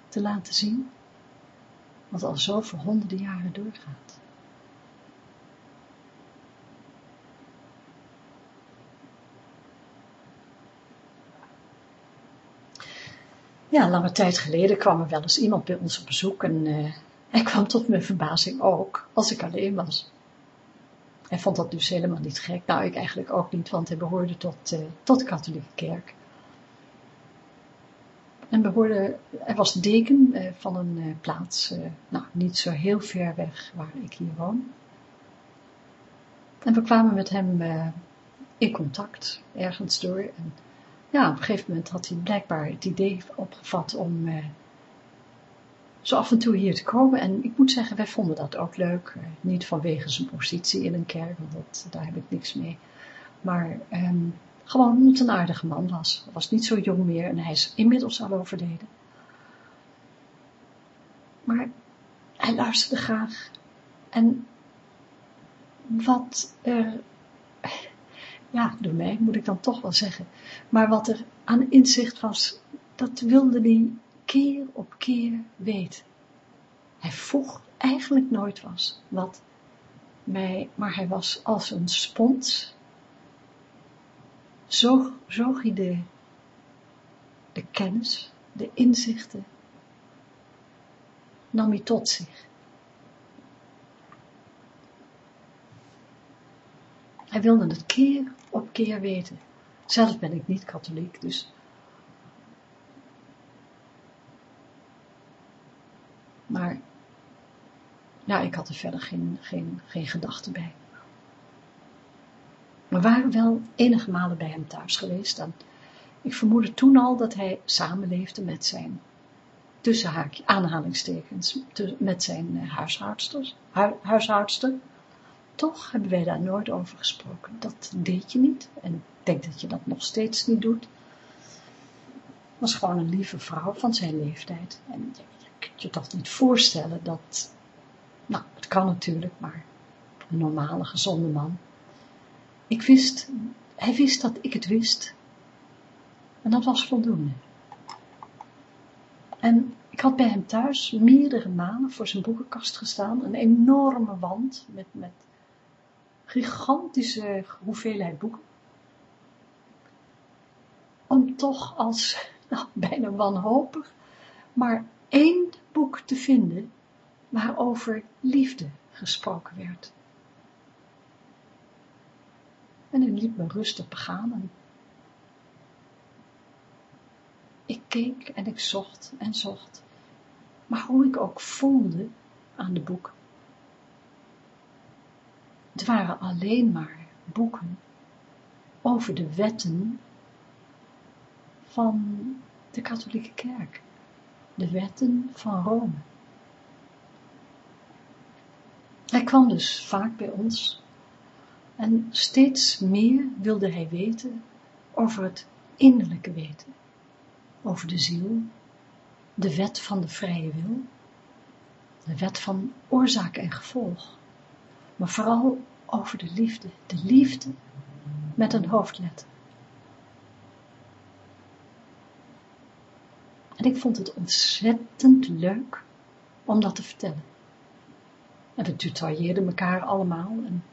te laten zien, wat al zo voor honderden jaren doorgaat. Ja, lange tijd geleden kwam er wel eens iemand bij ons op bezoek en uh, hij kwam tot mijn verbazing ook, als ik alleen was. Hij vond dat dus helemaal niet gek. Nou, ik eigenlijk ook niet, want hij behoorde tot, uh, tot de katholieke kerk. En behoorde, hij was deken uh, van een uh, plaats, nou, niet zo heel ver weg waar ik hier woon. En we kwamen met hem in contact, ergens door. En ja, op een gegeven moment had hij blijkbaar het idee opgevat om zo af en toe hier te komen. En ik moet zeggen, wij vonden dat ook leuk. Uh, niet vanwege zijn positie in een kerk, want dat, daar heb ik niks mee. Maar um, gewoon omdat een aardige man was. Hij was niet zo jong meer en hij is inmiddels al overleden. Maar hij luisterde graag. En wat er, ja, door mij moet ik dan toch wel zeggen, maar wat er aan inzicht was, dat wilde hij keer op keer weten. Hij vroeg eigenlijk nooit was wat mij, maar hij was als een spons, zoog hij de, de kennis, de inzichten, nam hij tot zich. Hij wilde het keer op keer weten. Zelf ben ik niet katholiek, dus... Maar, ja, ik had er verder geen, geen, geen gedachten bij. We waren wel enige malen bij hem thuis geweest en ik vermoedde toen al dat hij samenleefde met zijn, tussen aanhalingstekens, met zijn eh, huishoudster, huishoudster toch hebben wij daar nooit over gesproken. Dat deed je niet. En ik denk dat je dat nog steeds niet doet. Was gewoon een lieve vrouw van zijn leeftijd. En je toch niet voorstellen dat... Nou, het kan natuurlijk, maar een normale, gezonde man. Ik wist, hij wist dat ik het wist. En dat was voldoende. En ik had bij hem thuis meerdere malen voor zijn boekenkast gestaan. Een enorme wand met, met gigantische hoeveelheid boeken. Om toch als, nou, bijna wanhopig, maar te vinden waarover liefde gesproken werd. En hij liet me rustig begaan ik keek en ik zocht en zocht, maar hoe ik ook voelde aan de boek, het waren alleen maar boeken over de wetten van de katholieke kerk. De wetten van Rome. Hij kwam dus vaak bij ons en steeds meer wilde hij weten over het innerlijke weten, over de ziel, de wet van de vrije wil, de wet van oorzaak en gevolg, maar vooral over de liefde, de liefde met een hoofdletter. En ik vond het ontzettend leuk om dat te vertellen. En we tutoyeerden elkaar allemaal en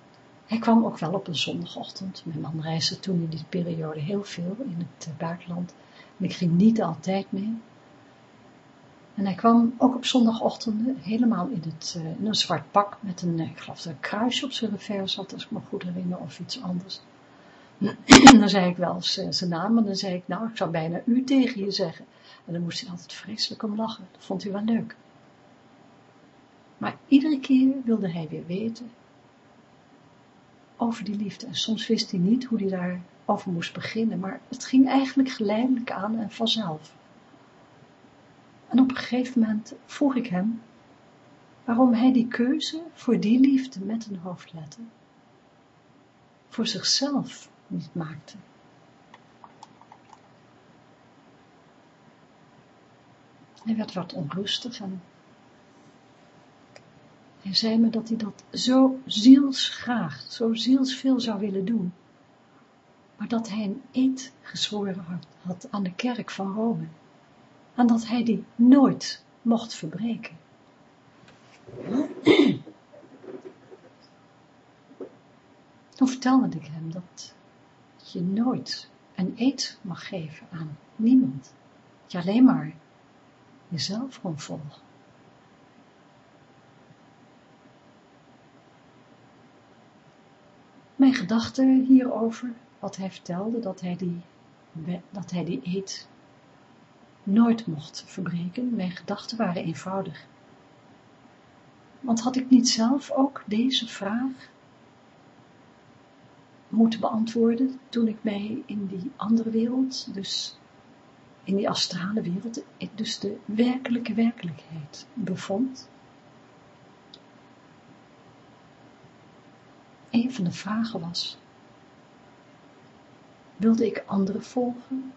hij kwam ook wel op een zondagochtend. Mijn man reisde toen in die periode heel veel in het eh, buitenland. En ik ging niet altijd mee. En hij kwam ook op zondagochtenden helemaal in, het, uh, in een zwart pak met een, eh, ik geloof een kruisje op zijn revers zat, als ik me goed herinner, of iets anders. dan zei ik wel zijn naam, en dan zei ik, nou, ik zou bijna u tegen je zeggen. En dan moest hij altijd vreselijk om lachen. Dat vond hij wel leuk. Maar iedere keer wilde hij weer weten over die liefde. En soms wist hij niet hoe hij daarover moest beginnen, maar het ging eigenlijk geleidelijk aan en vanzelf. En op een gegeven moment vroeg ik hem waarom hij die keuze voor die liefde met een hoofdletter voor zichzelf niet maakte. Hij werd wat onrustig en hij zei me dat hij dat zo zielsgraag, zo zielsveel zou willen doen, maar dat hij een eed gezworen had, aan de kerk van Rome en dat hij die nooit mocht verbreken. Toen vertelde ik hem dat je nooit een eed mag geven aan niemand. Dat je alleen maar jezelf kon volgen. Mijn gedachten hierover, wat hij vertelde, dat hij die, dat hij die eed nooit mocht verbreken. Mijn gedachten waren eenvoudig. Want had ik niet zelf ook deze vraag moeten beantwoorden toen ik mij in die andere wereld, dus in die astrale wereld, dus de werkelijke werkelijkheid bevond. Een van de vragen was, wilde ik anderen volgen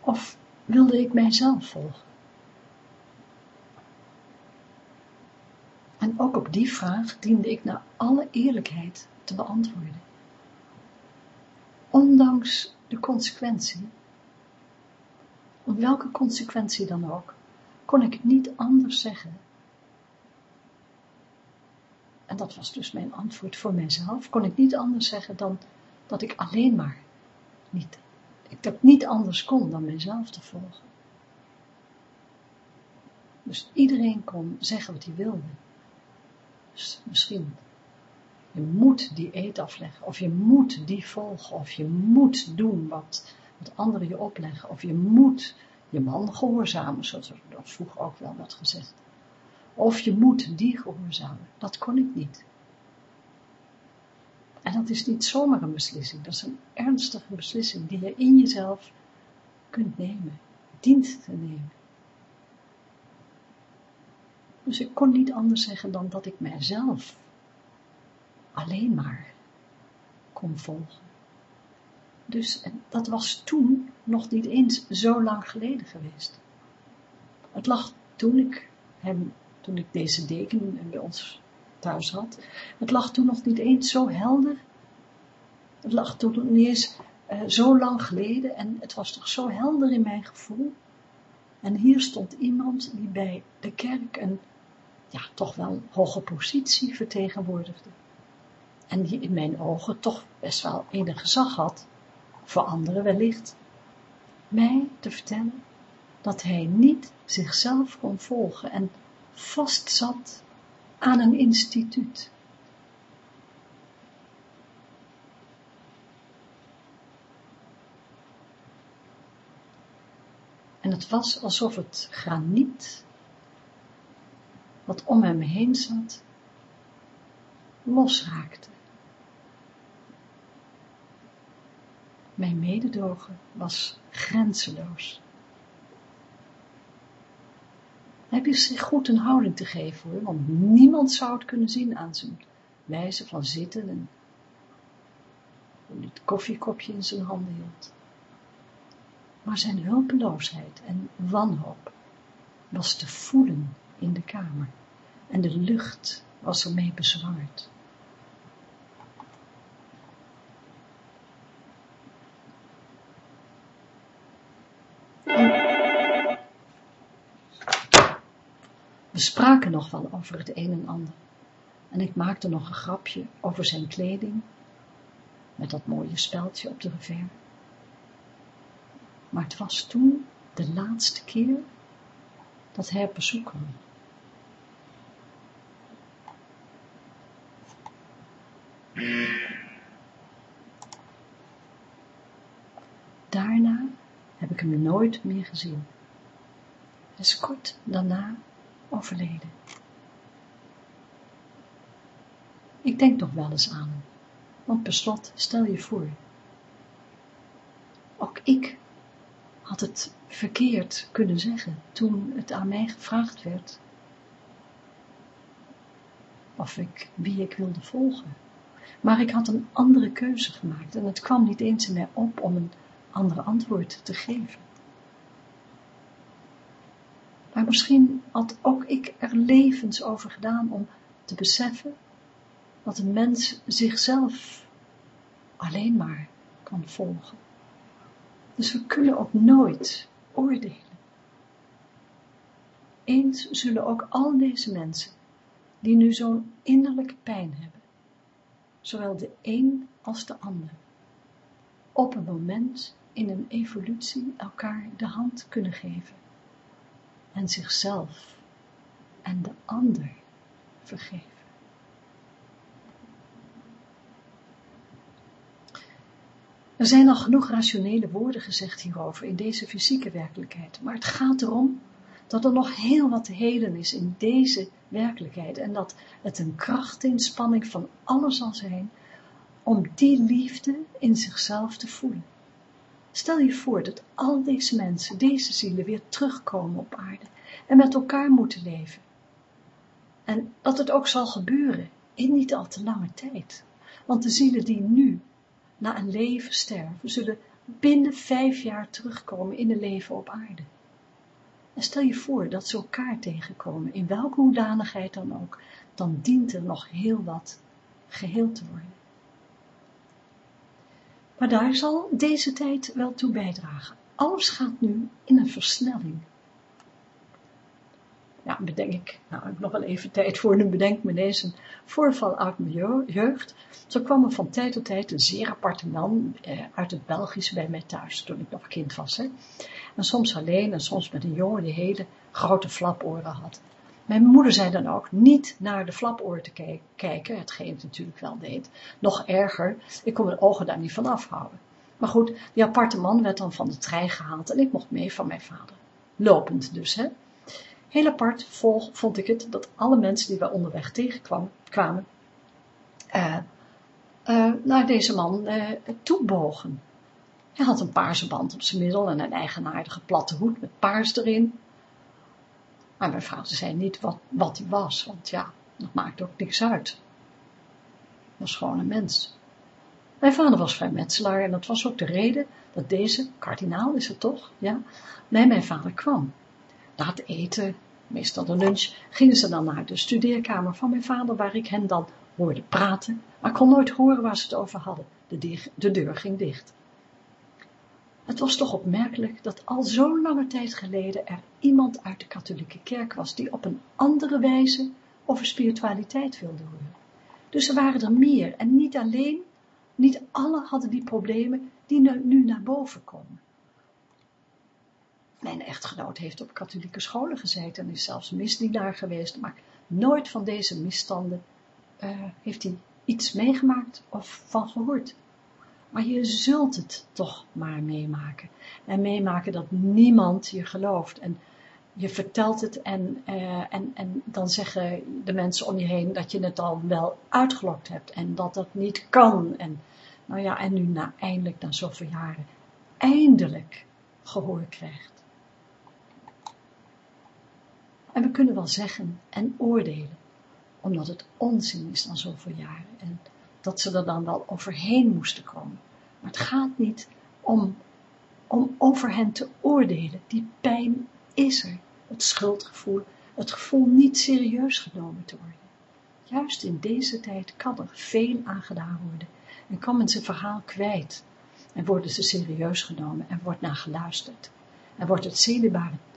of wilde ik mijzelf volgen? En ook op die vraag diende ik naar alle eerlijkheid te beantwoorden. Ondanks de consequentie, om welke consequentie dan ook, kon ik niet anders zeggen. En dat was dus mijn antwoord voor mijzelf, kon ik niet anders zeggen dan dat ik alleen maar niet, ik dat niet anders kon dan mijzelf te volgen. Dus iedereen kon zeggen wat hij wilde. Dus misschien, je moet die eet afleggen, of je moet die volgen, of je moet doen wat, wat anderen je opleggen, of je moet je man gehoorzamen, zoals er vroeger ook wel werd gezegd. Of je moet die gehoorzamen, dat kon ik niet. En dat is niet zomaar een beslissing, dat is een ernstige beslissing die je in jezelf kunt nemen, dient te nemen. Dus ik kon niet anders zeggen dan dat ik mijzelf alleen maar kon volgen. Dus dat was toen nog niet eens zo lang geleden geweest. Het lag toen ik hem, toen ik deze deken bij ons thuis had, het lag toen nog niet eens zo helder. Het lag toen niet eens uh, zo lang geleden en het was toch zo helder in mijn gevoel. En hier stond iemand die bij de kerk een ja, toch wel hoge positie vertegenwoordigde. En die in mijn ogen toch best wel enig gezag had, voor anderen wellicht, mij te vertellen dat hij niet zichzelf kon volgen en vastzat aan een instituut. En het was alsof het graniet wat om hem heen zat, losraakte. Mijn mededogen was grenzeloos. Hij wist zich goed een houding te geven hoor, want niemand zou het kunnen zien aan zijn wijze van zitten en het koffiekopje in zijn handen hield. Maar zijn hulpeloosheid en wanhoop was te voelen in de kamer en de lucht was ermee bezwaard. We spraken nog wel over het een en ander. En ik maakte nog een grapje over zijn kleding, met dat mooie speldje op de revers. Maar het was toen de laatste keer dat hij op bezoek kwam. Daarna heb ik hem nooit meer gezien. Is kort daarna overleden. Ik denk nog wel eens aan hem, want per slot stel je voor. Ook ik had het verkeerd kunnen zeggen toen het aan mij gevraagd werd of ik wie ik wilde volgen. Maar ik had een andere keuze gemaakt en het kwam niet eens in mij op om een andere antwoord te geven. Maar misschien had ook ik er levens over gedaan om te beseffen dat een mens zichzelf alleen maar kan volgen. Dus we kunnen ook nooit oordelen. Eens zullen ook al deze mensen, die nu zo'n innerlijke pijn hebben, zowel de een als de ander, op een moment in een evolutie elkaar de hand kunnen geven en zichzelf en de ander vergeven. Er zijn al genoeg rationele woorden gezegd hierover in deze fysieke werkelijkheid, maar het gaat erom dat er nog heel wat heden is in deze werkelijkheid en dat het een krachtinspanning van alles zal zijn om die liefde in zichzelf te voelen. Stel je voor dat al deze mensen, deze zielen weer terugkomen op aarde en met elkaar moeten leven. En dat het ook zal gebeuren in niet al te lange tijd. Want de zielen die nu na een leven sterven, zullen binnen vijf jaar terugkomen in een leven op aarde. En stel je voor dat ze elkaar tegenkomen, in welke hoedanigheid dan ook, dan dient er nog heel wat geheeld te worden. Maar daar zal deze tijd wel toe bijdragen. Alles gaat nu in een versnelling. Ja, bedenk ik, nou, ik heb nog wel even tijd voor, nu bedenk me een voorval uit mijn jeugd. Zo kwam er van tijd tot tijd een zeer aparte man eh, uit het Belgisch bij mij thuis, toen ik nog kind was. Hè. En soms alleen en soms met een jongen die hele grote flaporen had. Mijn moeder zei dan ook niet naar de flapoor te kijken, hetgeen ik natuurlijk wel deed. Nog erger, ik kon mijn ogen daar niet van afhouden. Maar goed, die aparte man werd dan van de trein gehaald en ik mocht mee van mijn vader. Lopend dus, hè. Heel apart vond ik het dat alle mensen die wij onderweg tegenkwamen, kwamen, uh, uh, naar deze man uh, toebogen. Hij had een paarse band op zijn middel en een eigenaardige platte hoed met paars erin. Maar mijn vader zei niet wat, wat hij was, want ja, dat maakt ook niks uit. Was gewoon een mens. Mijn vader was vrijmetselaar en dat was ook de reden dat deze, kardinaal is het toch, ja, bij mijn vader kwam. Na het eten, meestal de lunch, gingen ze dan naar de studeerkamer van mijn vader, waar ik hen dan hoorde praten, maar kon nooit horen waar ze het over hadden. De, de deur ging dicht. Het was toch opmerkelijk dat al zo'n lange tijd geleden er iemand uit de katholieke kerk was die op een andere wijze over spiritualiteit wilde horen. Dus er waren er meer en niet alleen, niet alle hadden die problemen die nu naar boven komen. Mijn echtgenoot heeft op katholieke scholen gezeten en is zelfs misdienaar geweest, maar nooit van deze misstanden uh, heeft hij iets meegemaakt of van gehoord. Maar je zult het toch maar meemaken. En meemaken dat niemand je gelooft. En je vertelt het en, uh, en, en dan zeggen de mensen om je heen dat je het al wel uitgelokt hebt. En dat dat niet kan. En nou ja, en nu na, eindelijk na zoveel jaren eindelijk gehoor krijgt. En we kunnen wel zeggen en oordelen, omdat het onzin is dan zoveel jaren en dat ze er dan wel overheen moesten komen. Maar het gaat niet om, om over hen te oordelen. Die pijn is er. Het schuldgevoel, het gevoel niet serieus genomen te worden. Juist in deze tijd kan er veel aangedaan worden en kan men zijn verhaal kwijt en worden ze serieus genomen en wordt naar geluisterd. En wordt het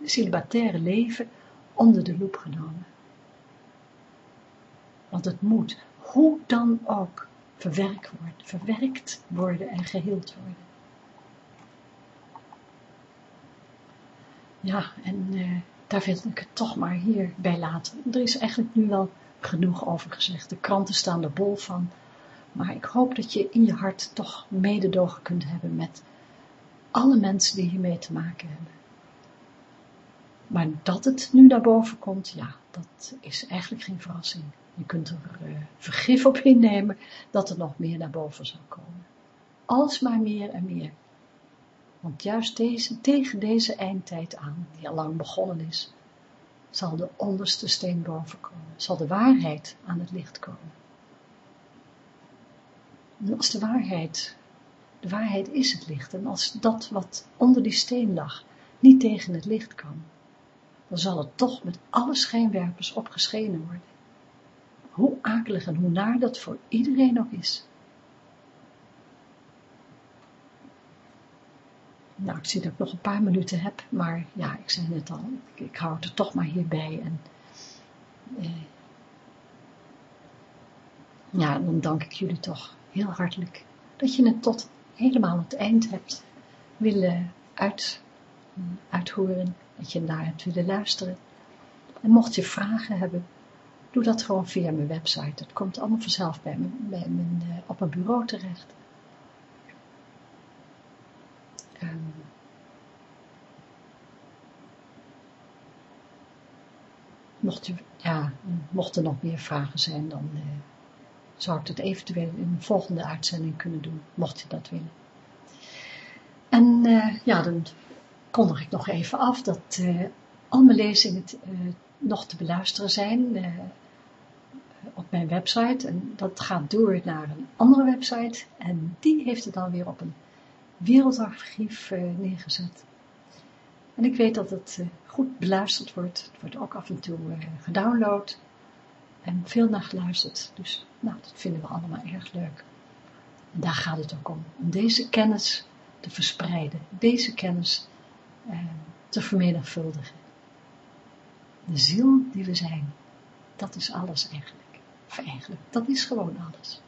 celibataire leven onder de loep genomen. Want het moet, hoe dan ook, verwerkt worden, verwerkt worden en geheeld worden. Ja, en uh, daar wil ik het toch maar hierbij laten. Er is eigenlijk nu wel genoeg over gezegd. De kranten staan er bol van. Maar ik hoop dat je in je hart toch mededogen kunt hebben met alle mensen die hiermee te maken hebben. Maar dat het nu naar boven komt, ja, dat is eigenlijk geen verrassing. Je kunt er uh, vergif op innemen dat er nog meer naar boven zal komen. Alsmaar meer en meer. Want juist deze, tegen deze eindtijd aan, die al lang begonnen is, zal de onderste steen boven komen. Zal de waarheid aan het licht komen. En als de waarheid, de waarheid is het licht, en als dat wat onder die steen lag, niet tegen het licht kan, dan zal het toch met alle schijnwerpers opgeschenen worden. Hoe akelig en hoe naar dat voor iedereen ook is. Nou, ik zie dat ik nog een paar minuten heb, maar ja, ik zei net al, ik, ik hou het er toch maar hierbij. En, eh, ja, dan dank ik jullie toch heel hartelijk dat je het tot helemaal het eind hebt willen uit, uithoren dat je naar hebt willen luisteren. En mocht je vragen hebben, doe dat gewoon via mijn website. Dat komt allemaal vanzelf bij me, bij mijn, uh, op mijn bureau terecht. Um, mocht, je, ja, mocht er nog meer vragen zijn, dan uh, zou ik het eventueel in een volgende uitzending kunnen doen, mocht je dat willen. En ja, dan kondig ik nog even af dat al mijn lezingen nog te beluisteren zijn mijn website. En dat gaat door naar een andere website. En die heeft het dan weer op een wereldarchief neergezet. En ik weet dat het eh, goed beluisterd wordt. Het wordt ook af en toe eh, gedownload. En veel naar geluisterd. Dus nou, dat vinden we allemaal erg leuk. En daar gaat het ook om. Om deze kennis te verspreiden. Deze kennis eh, te vermenigvuldigen. De ziel die we zijn. Dat is alles eigenlijk. Of eigenlijk, dat is gewoon alles.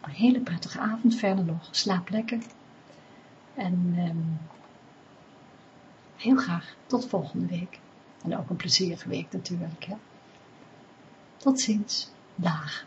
Een hele prettige avond verder nog. Slaap lekker. En um, heel graag tot volgende week. En ook een plezierige week natuurlijk. Hè? Tot ziens. Dag.